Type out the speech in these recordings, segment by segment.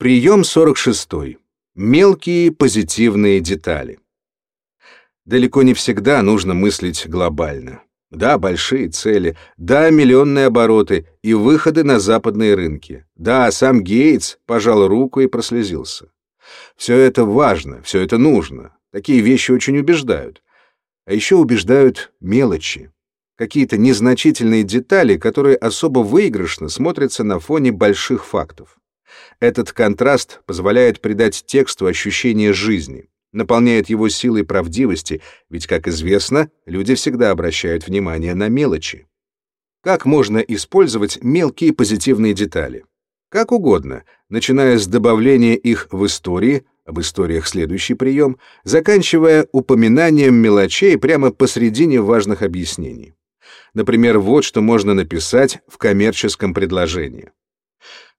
Прием 46. Мелкие позитивные детали. Далеко не всегда нужно мыслить глобально. Да, большие цели, да, миллионные обороты и выходы на западные рынки. Да, сам Гейтс пожал руку и прослезился. Все это важно, все это нужно. Такие вещи очень убеждают. А еще убеждают мелочи. Какие-то незначительные детали, которые особо выигрышно смотрятся на фоне больших фактов. Этот контраст позволяет придать тексту ощущение жизни, наполняет его силой правдивости, ведь, как известно, люди всегда обращают внимание на мелочи. Как можно использовать мелкие позитивные детали? Как угодно, начиная с добавления их в истории, об историях следующий прием, заканчивая упоминанием мелочей прямо посредине важных объяснений. Например, вот что можно написать в коммерческом предложении.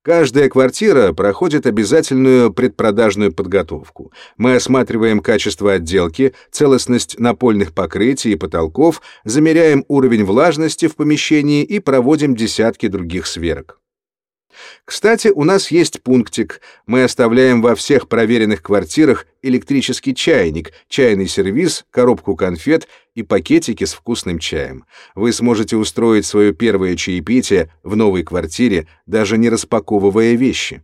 Каждая квартира проходит обязательную предпродажную подготовку. Мы осматриваем качество отделки, целостность напольных покрытий и потолков, замеряем уровень влажности в помещении и проводим десятки других сверок. Кстати, у нас есть пунктик. Мы оставляем во всех проверенных квартирах электрический чайник, чайный сервиз, коробку конфет и пакетики с вкусным чаем. Вы сможете устроить свое первое чаепитие в новой квартире, даже не распаковывая вещи.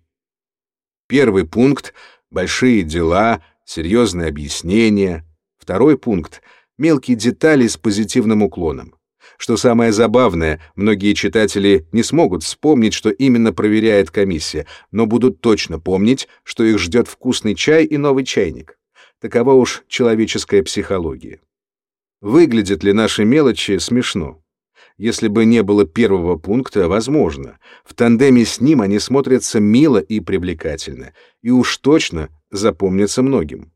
Первый пункт — большие дела, серьезные объяснения. Второй пункт — мелкие детали с позитивным уклоном. Что самое забавное, многие читатели не смогут вспомнить, что именно проверяет комиссия, но будут точно помнить, что их ждет вкусный чай и новый чайник. Такова уж человеческая психология. Выглядят ли наши мелочи смешно? Если бы не было первого пункта, возможно. В тандеме с ним они смотрятся мило и привлекательно, и уж точно запомнятся многим.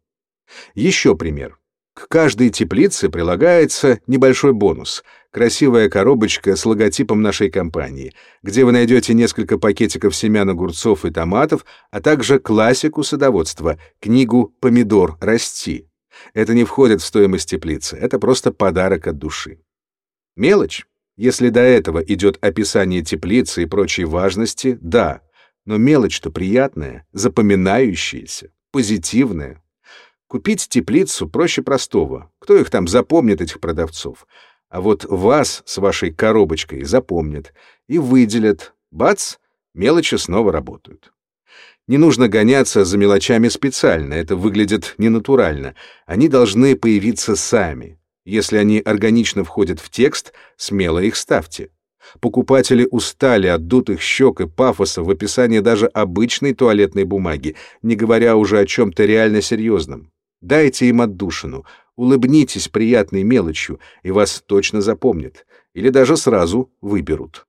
Еще пример. К каждой теплице прилагается небольшой бонус — красивая коробочка с логотипом нашей компании, где вы найдете несколько пакетиков семян огурцов и томатов, а также классику садоводства, книгу «Помидор, расти». Это не входит в стоимость теплицы, это просто подарок от души. Мелочь. Если до этого идет описание теплицы и прочей важности, да, но мелочь-то приятная, запоминающаяся, позитивная. Купить теплицу проще простого. Кто их там запомнит, этих продавцов? А вот вас с вашей коробочкой запомнят и выделят. Бац, мелочи снова работают. Не нужно гоняться за мелочами специально, это выглядит ненатурально. Они должны появиться сами. Если они органично входят в текст, смело их ставьте. Покупатели устали от дутых щек и пафоса в описании даже обычной туалетной бумаги, не говоря уже о чем-то реально серьезном. Дайте им отдушину, улыбнитесь приятной мелочью, и вас точно запомнят, или даже сразу выберут.